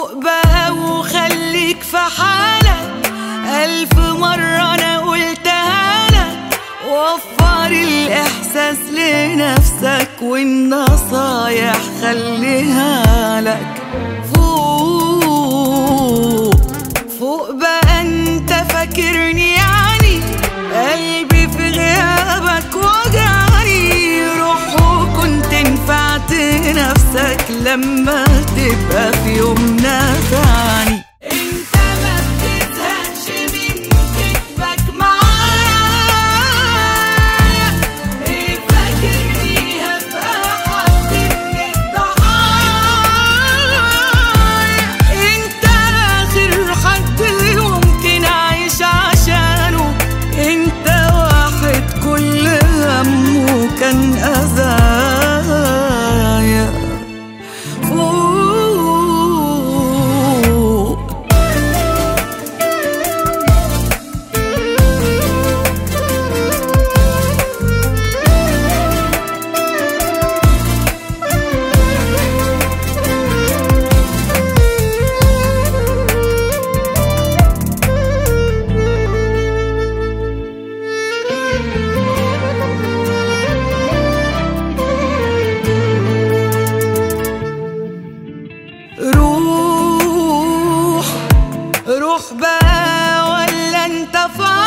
فوق بقى وخليك في حالك ألف مرة أنا قلتها لك. وفر الإحساس لنفسك والنصايح خليها لك. لما تبقى في يوم نفعني انت ما بتزهقش من كدبك معايا. إيه فاكرني هبقى حد من الضحايا انت آخر حد ممكن أعيش عشانه. انت واحد كل همه كان اذايا روح بقى ولا انت فاضي؟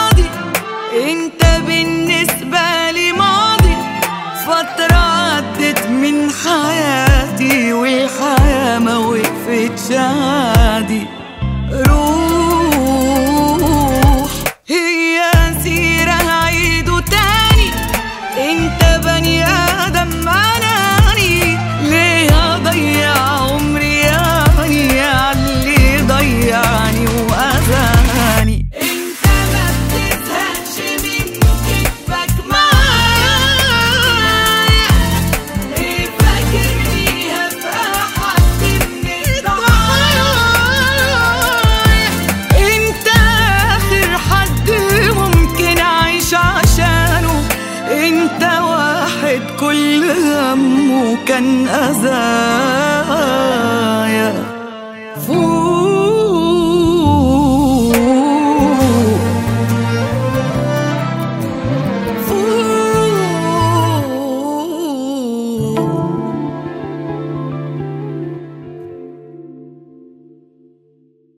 انت واحد كل همه كان أذايا. فوق.